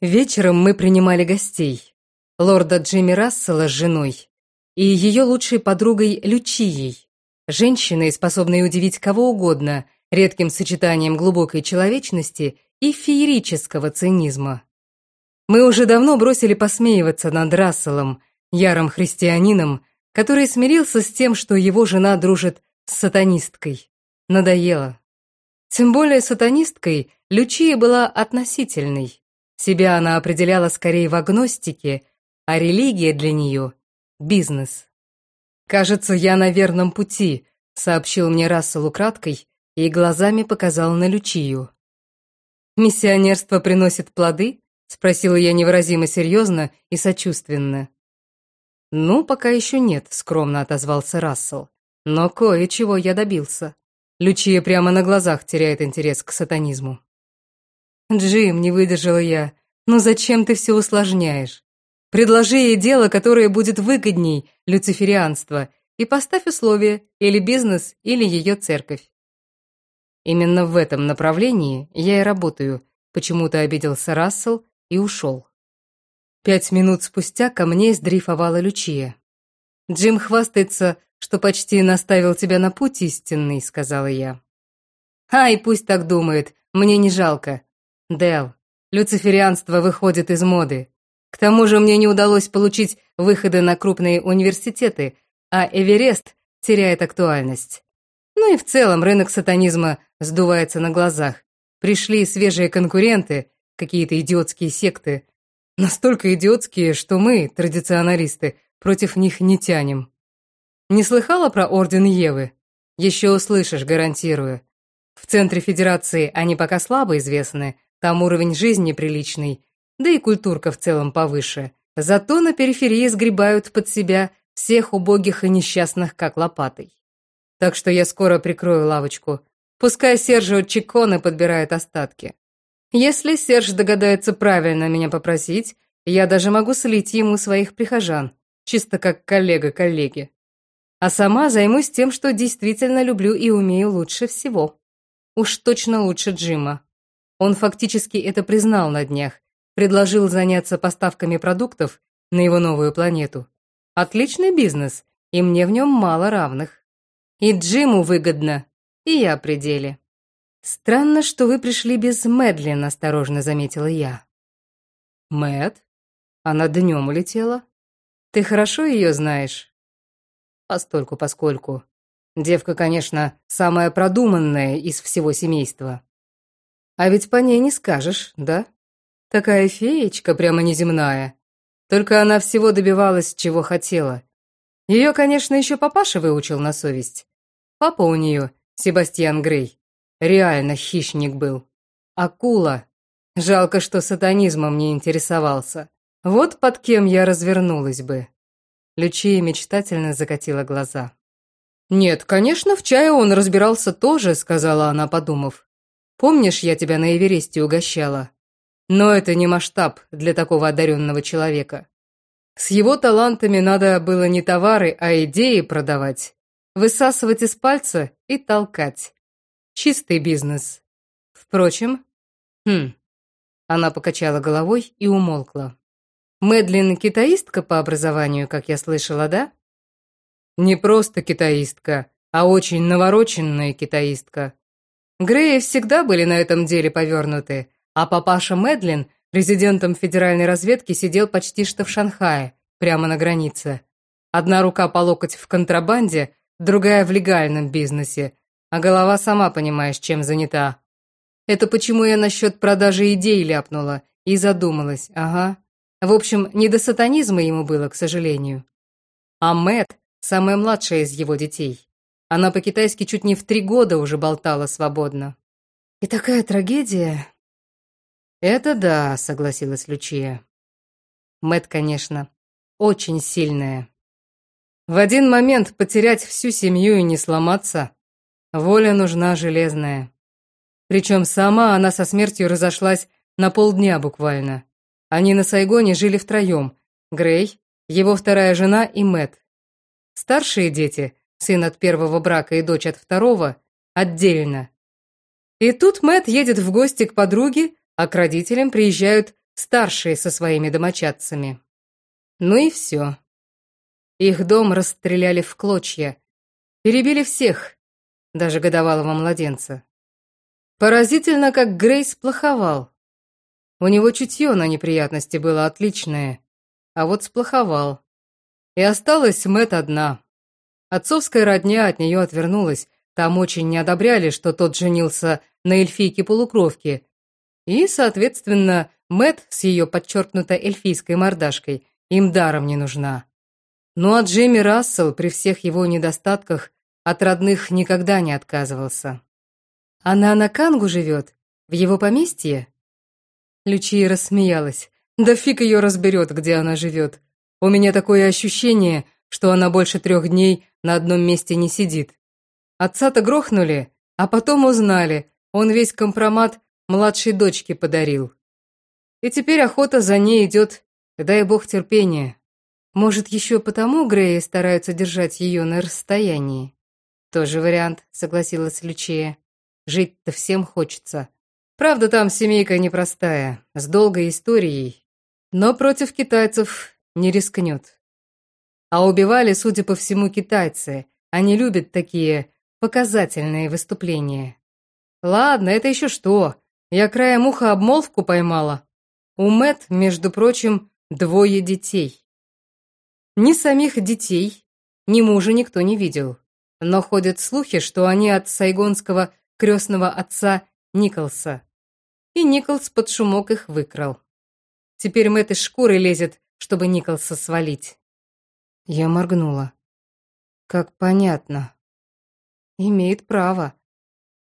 Вечером мы принимали гостей. Лорда Джимми Рассела с женой и ее лучшей подругой Лючией, женщиной, способной удивить кого угодно редким сочетанием глубокой человечности и феерического цинизма. Мы уже давно бросили посмеиваться над Расселом, ярым христианином, который смирился с тем, что его жена дружит с сатанисткой. Надоело. Тем более сатанисткой Лючия была относительной. Себя она определяла скорее в агностике, а религия для нее — бизнес. «Кажется, я на верном пути», — сообщил мне Рассел украдкой и глазами показал на Лючию. «Миссионерство приносит плоды?» — спросила я невыразимо серьезно и сочувственно. «Ну, пока еще нет», — скромно отозвался Рассел. «Но кое-чего я добился. Лючия прямо на глазах теряет интерес к сатанизму». «Джим, не выдержала я, ну зачем ты все усложняешь? Предложи ей дело, которое будет выгодней люциферианства, и поставь условия, или бизнес, или ее церковь». Именно в этом направлении я и работаю, почему-то обиделся Рассел и ушел. Пять минут спустя ко мне сдрейфовала Лючия. «Джим хвастается, что почти наставил тебя на путь истинный», — сказала я. «Ай, пусть так думает, мне не жалко. Дел, люциферианство выходит из моды. К тому же мне не удалось получить выходы на крупные университеты, а Эверест теряет актуальность. Ну и в целом рынок сатанизма сдувается на глазах. Пришли свежие конкуренты, какие-то идиотские секты. Настолько идиотские, что мы, традиционалисты, против них не тянем. Не слыхала про Орден Евы? Еще услышишь, гарантирую. В центре Федерации они пока слабо известны, там уровень жизни приличный, да и культурка в целом повыше. Зато на периферии сгребают под себя всех убогих и несчастных как лопатой. Так что я скоро прикрою лавочку. Пускай Сержио Чиконе подбирает остатки. Если Серж догадается правильно меня попросить, я даже могу слить ему своих прихожан, чисто как коллега коллеги. А сама займусь тем, что действительно люблю и умею лучше всего. Уж точно лучше Джима. Он фактически это признал на днях, предложил заняться поставками продуктов на его новую планету. Отличный бизнес, и мне в нем мало равных. И Джиму выгодно, и я при деле. Странно, что вы пришли без Мэдлин, осторожно заметила я. Мэд? Она днем улетела? Ты хорошо ее знаешь? Постольку, поскольку. Девка, конечно, самая продуманная из всего семейства. А ведь по ней не скажешь, да? Такая феечка прямо неземная. Только она всего добивалась, чего хотела. Ее, конечно, еще папаша выучил на совесть. Папа у нее, Себастьян Грей, реально хищник был. Акула. Жалко, что сатанизмом не интересовался. Вот под кем я развернулась бы. Лючия мечтательно закатила глаза. «Нет, конечно, в чае он разбирался тоже», — сказала она, подумав. Помнишь, я тебя на Эвересте угощала? Но это не масштаб для такого одаренного человека. С его талантами надо было не товары, а идеи продавать. Высасывать из пальца и толкать. Чистый бизнес. Впрочем, хм, она покачала головой и умолкла. Мэдлин китаистка по образованию, как я слышала, да? Не просто китаистка, а очень навороченная китаистка. Греи всегда были на этом деле повернуты, а папаша Мэдлин резидентом федеральной разведки сидел почти что в Шанхае, прямо на границе. Одна рука по локоть в контрабанде, другая в легальном бизнесе, а голова сама понимаешь, чем занята. Это почему я насчет продажи идей ляпнула и задумалась, ага. В общем, не до сатанизма ему было, к сожалению. А Мэт самая младшая из его детей. Она по-китайски чуть не в три года уже болтала свободно. И такая трагедия. Это да, согласилась Лючия. Мэт, конечно, очень сильная. В один момент потерять всю семью и не сломаться, воля нужна железная. Причем сама она со смертью разошлась на полдня буквально. Они на Сайгоне жили втроем. Грей, его вторая жена и Мэт. Старшие дети сын от первого брака и дочь от второго, отдельно. И тут Мэт едет в гости к подруге, а к родителям приезжают старшие со своими домочадцами. Ну и все. Их дом расстреляли в клочья, перебили всех, даже годовалого младенца. Поразительно, как Грейс плоховал. У него чутье на неприятности было отличное, а вот сплоховал. И осталась Мэт одна. Отцовская родня от нее отвернулась, там очень не одобряли, что тот женился на эльфийке-полукровке. И, соответственно, Мэт с ее подчеркнуто эльфийской мордашкой им даром не нужна. Ну а Джимми Рассел при всех его недостатках от родных никогда не отказывался. Она на Кангу живет? В его поместье? Лючия рассмеялась. Да фиг ее разберет, где она живет. У меня такое ощущение, что она больше трех дней на одном месте не сидит. Отца-то грохнули, а потом узнали, он весь компромат младшей дочке подарил. И теперь охота за ней идет, дай бог терпения. Может, еще потому Греи стараются держать ее на расстоянии? Тоже вариант, согласилась Лючия. Жить-то всем хочется. Правда, там семейка непростая, с долгой историей. Но против китайцев не рискнет. А убивали, судя по всему, китайцы. Они любят такие показательные выступления. Ладно, это еще что. Я краем уха обмолвку поймала. У Мэт, между прочим, двое детей. Ни самих детей, ни мужа никто не видел. Но ходят слухи, что они от сайгонского крестного отца Николса. И Николс под шумок их выкрал. Теперь Мэтт из шкуры лезет, чтобы Николса свалить. Я моргнула. Как понятно. Имеет право.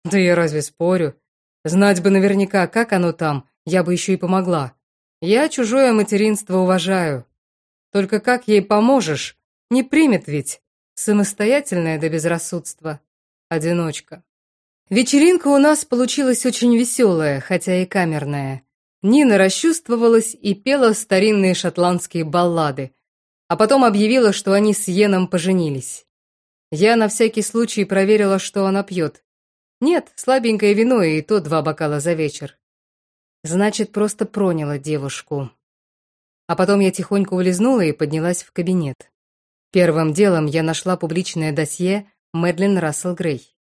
Да я разве спорю? Знать бы наверняка, как оно там, я бы еще и помогла. Я чужое материнство уважаю. Только как ей поможешь? Не примет ведь. Самостоятельная до безрассудства. Одиночка. Вечеринка у нас получилась очень веселая, хотя и камерная. Нина расчувствовалась и пела старинные шотландские баллады, а потом объявила, что они с Йеном поженились. Я на всякий случай проверила, что она пьет. Нет, слабенькое вино и то два бокала за вечер. Значит, просто проняла девушку. А потом я тихонько улизнула и поднялась в кабинет. Первым делом я нашла публичное досье Мэдлин Рассел Грей.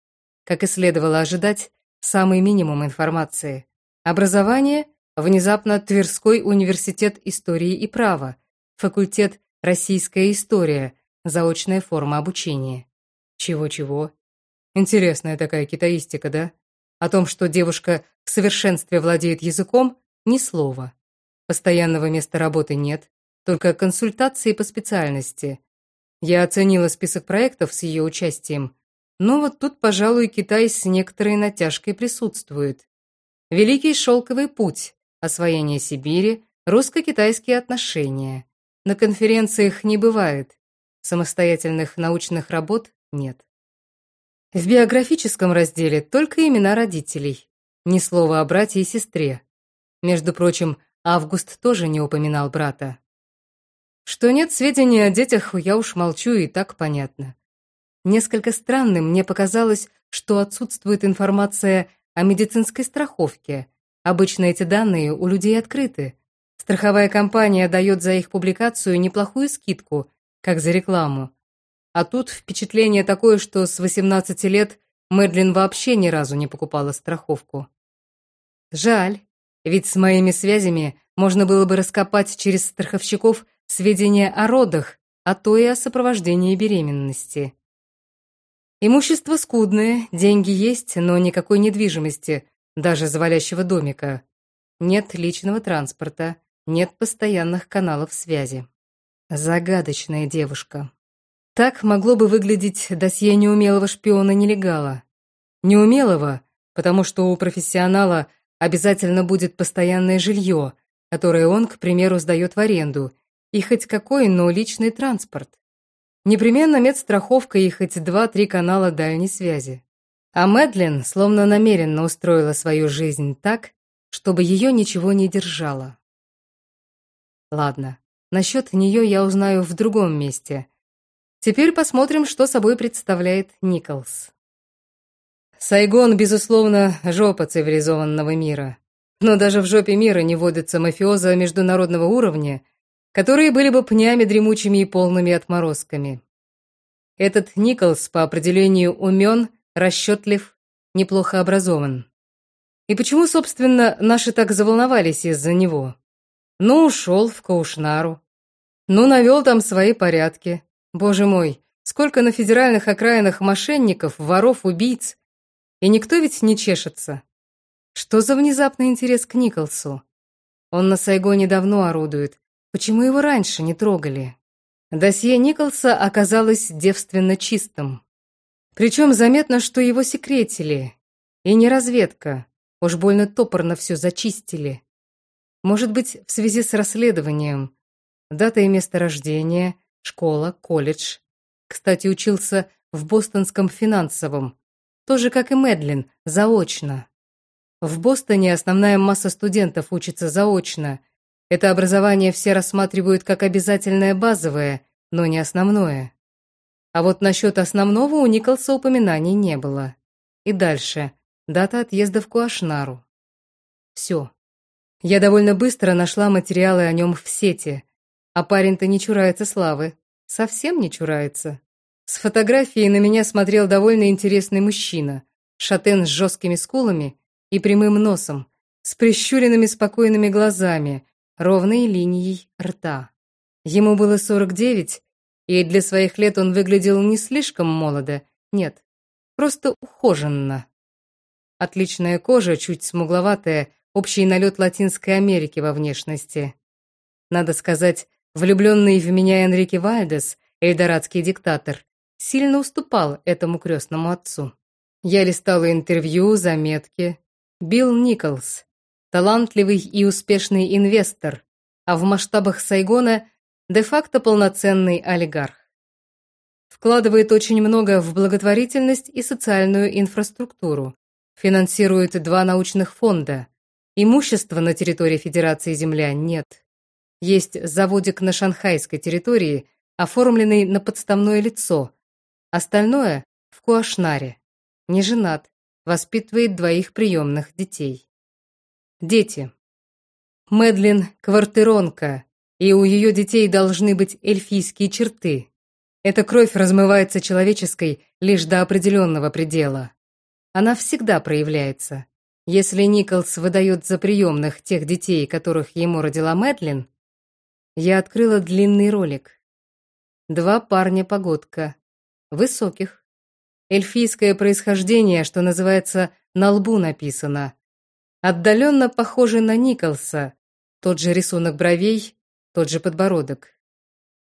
Как и следовало ожидать, самый минимум информации. Образование – внезапно Тверской университет истории и права, факультет «Российская история», заочная форма обучения. Чего-чего? Интересная такая китаистика, да? О том, что девушка в совершенстве владеет языком, ни слова. Постоянного места работы нет, только консультации по специальности. Я оценила список проектов с ее участием, но вот тут, пожалуй, Китай с некоторой натяжкой присутствует. Великий шелковый путь, освоение Сибири, русско-китайские отношения. На конференциях не бывает. Самостоятельных научных работ нет. В биографическом разделе только имена родителей. Ни слова о брате и сестре. Между прочим, Август тоже не упоминал брата. Что нет сведений о детях, я уж молчу, и так понятно. Несколько странным мне показалось, что отсутствует информация о медицинской страховке. Обычно эти данные у людей открыты. Страховая компания дает за их публикацию неплохую скидку, как за рекламу. А тут впечатление такое, что с 18 лет Мэдлин вообще ни разу не покупала страховку. Жаль, ведь с моими связями можно было бы раскопать через страховщиков сведения о родах, а то и о сопровождении беременности. Имущество скудное, деньги есть, но никакой недвижимости, даже завалящего домика. Нет личного транспорта, нет постоянных каналов связи. Загадочная девушка. Так могло бы выглядеть досье неумелого шпиона-нелегала. Неумелого, потому что у профессионала обязательно будет постоянное жилье, которое он, к примеру, сдает в аренду, и хоть какой, но личный транспорт. Непременно медстраховка и хоть два-три канала дальней связи. А Мэдлин словно намеренно устроила свою жизнь так, чтобы ее ничего не держало. Ладно, насчет нее я узнаю в другом месте – Теперь посмотрим, что собой представляет Николс. Сайгон, безусловно, жопа цивилизованного мира. Но даже в жопе мира не водятся мафиоза международного уровня, которые были бы пнями дремучими и полными отморозками. Этот Николс по определению умен, расчетлив, неплохо образован. И почему, собственно, наши так заволновались из-за него? Ну, ушел в Каушнару. Ну, навел там свои порядки. Боже мой, сколько на федеральных окраинах мошенников, воров, убийц. И никто ведь не чешется. Что за внезапный интерес к Николсу? Он на Сайгоне давно орудует. Почему его раньше не трогали? Досье Николса оказалось девственно чистым. Причем заметно, что его секретили. И не разведка. Уж больно топорно все зачистили. Может быть, в связи с расследованием. Дата и место рождения, школа, колледж. Кстати, учился в бостонском финансовом. Тоже, как и Медлин, заочно. В Бостоне основная масса студентов учится заочно, это образование все рассматривают как обязательное базовое, но не основное. А вот насчет основного у Николса упоминаний не было. И дальше. Дата отъезда в Куашнару. Все. Я довольно быстро нашла материалы о нем в сети. А парень-то не чурается славы. Совсем не чурается. С фотографией на меня смотрел довольно интересный мужчина. Шатен с жесткими скулами и прямым носом, с прищуренными спокойными глазами, ровной линией рта. Ему было 49, и для своих лет он выглядел не слишком молодо, нет, просто ухоженно. Отличная кожа, чуть смугловатая, общий налет Латинской Америки во внешности. Надо сказать, влюбленный в меня Энрике Вальдес, эльдорадский диктатор, сильно уступал этому крестному отцу. Я листала интервью, заметки. Билл Николс, талантливый и успешный инвестор, а в масштабах Сайгона де-факто полноценный олигарх. Вкладывает очень много в благотворительность и социальную инфраструктуру, финансирует два научных фонда. Имущества на территории Федерации Земля нет. Есть заводик на шанхайской территории, оформленный на подставное лицо. Остальное – в Куашнаре. Не женат, воспитывает двоих приемных детей. Дети. Мэдлин – квартиронка, и у ее детей должны быть эльфийские черты. Эта кровь размывается человеческой лишь до определенного предела. Она всегда проявляется. Если Николс выдает за приемных тех детей, которых ему родила Мэдлин, я открыла длинный ролик. Два парня-погодка. Высоких. Эльфийское происхождение, что называется, на лбу написано – Отдаленно похожий на Николса. Тот же рисунок бровей, тот же подбородок.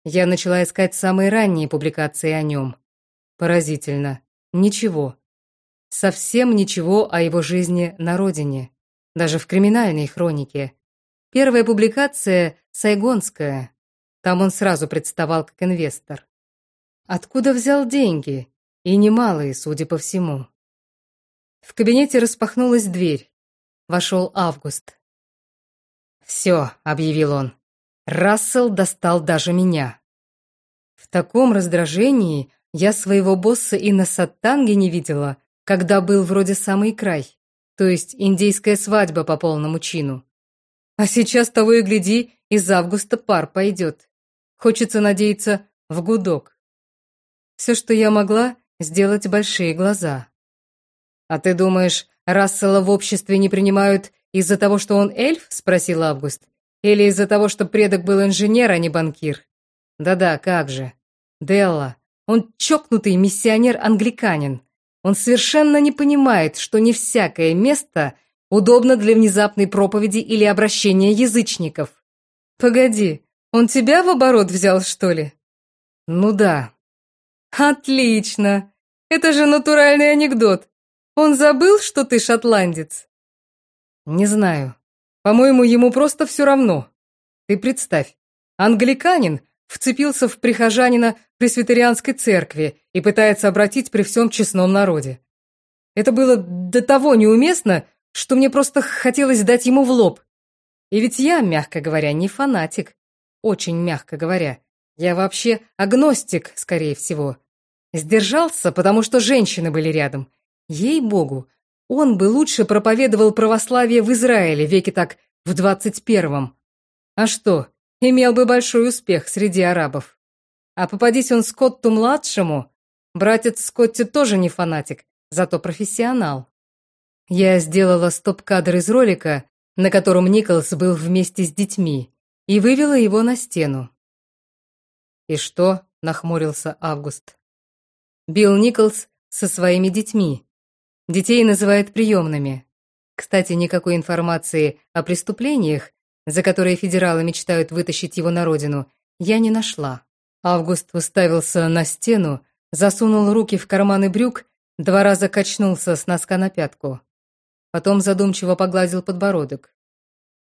Я начала искать самые ранние публикации о нем. Поразительно. Ничего. Совсем ничего о его жизни на родине. Даже в криминальной хронике. Первая публикация – сайгонская. Там он сразу представал как инвестор. Откуда взял деньги? И немалые, судя по всему. В кабинете распахнулась дверь. Вошел Август. «Все», — объявил он, — «Рассел достал даже меня». В таком раздражении я своего босса и на Саттанге не видела, когда был вроде самый край, то есть индейская свадьба по полному чину. А сейчас того и гляди, из августа пар пойдет. Хочется надеяться в гудок. Все, что я могла, сделать большие глаза. А ты думаешь, Рассела в обществе не принимают из-за того, что он эльф?» — спросил Август. «Или из-за того, что предок был инженер, а не банкир?» «Да-да, как же. Делла. Он чокнутый миссионер-англиканин. Он совершенно не понимает, что не всякое место удобно для внезапной проповеди или обращения язычников. Погоди, он тебя в оборот взял, что ли? Ну да. Отлично. Это же натуральный анекдот. Он забыл, что ты шотландец? Не знаю. По-моему, ему просто все равно. Ты представь, англиканин вцепился в прихожанина пресвитерианской церкви и пытается обратить при всем честном народе. Это было до того неуместно, что мне просто хотелось дать ему в лоб. И ведь я, мягко говоря, не фанатик. Очень мягко говоря. Я вообще агностик, скорее всего. Сдержался, потому что женщины были рядом, Ей-богу, Он бы лучше проповедовал православие в Израиле веке так в двадцать первом. А что, имел бы большой успех среди арабов. А попадись он Скотту-младшему, братец Скотти тоже не фанатик, зато профессионал. Я сделала стоп-кадр из ролика, на котором Николс был вместе с детьми, и вывела его на стену. «И что?» — нахмурился Август. Билл Николс со своими детьми. Детей называют приемными. Кстати, никакой информации о преступлениях, за которые федералы мечтают вытащить его на родину, я не нашла. Август уставился на стену, засунул руки в карманы брюк, два раза качнулся с носка на пятку. Потом задумчиво погладил подбородок.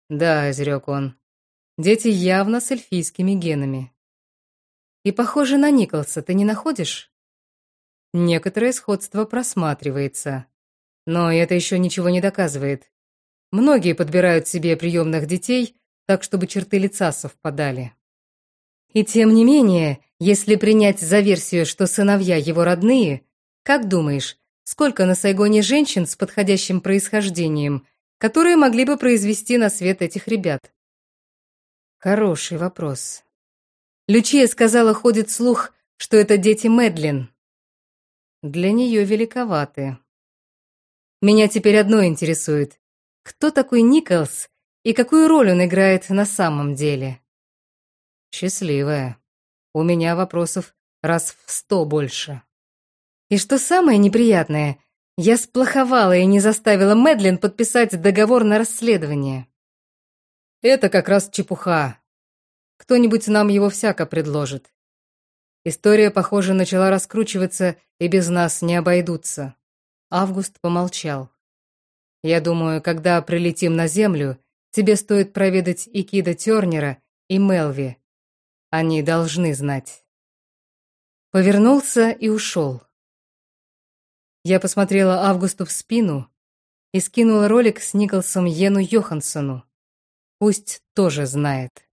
«Да», — изрек он, — «дети явно с эльфийскими генами». «И похоже на Николса, ты не находишь?» Некоторое сходство просматривается. Но это еще ничего не доказывает. Многие подбирают себе приемных детей так, чтобы черты лица совпадали. И тем не менее, если принять за версию, что сыновья его родные, как думаешь, сколько на Сайгоне женщин с подходящим происхождением, которые могли бы произвести на свет этих ребят? Хороший вопрос. Лючия сказала, ходит слух, что это дети Мэдлин. Для нее великоваты. Меня теперь одно интересует. Кто такой Николс и какую роль он играет на самом деле? Счастливая. У меня вопросов раз в сто больше. И что самое неприятное, я сплоховала и не заставила Мэдлин подписать договор на расследование. Это как раз чепуха. Кто-нибудь нам его всяко предложит. История, похоже, начала раскручиваться, и без нас не обойдутся. Август помолчал. Я думаю, когда прилетим на Землю, тебе стоит проведать и Кида Тернера, и Мелви. Они должны знать. Повернулся и ушел. Я посмотрела Августу в спину и скинула ролик с Николсом Йену Йоханссону. Пусть тоже знает.